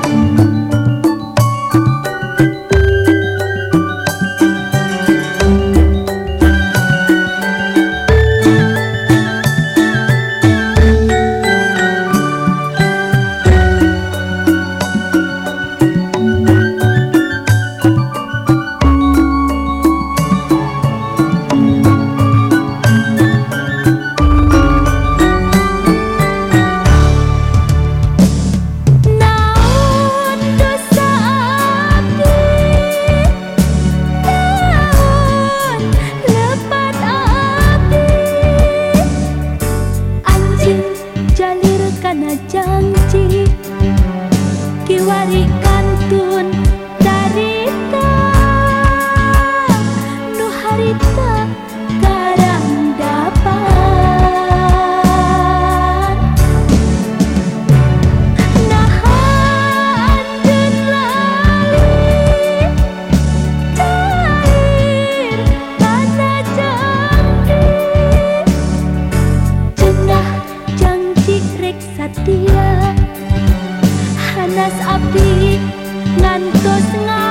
janji kiwari close enough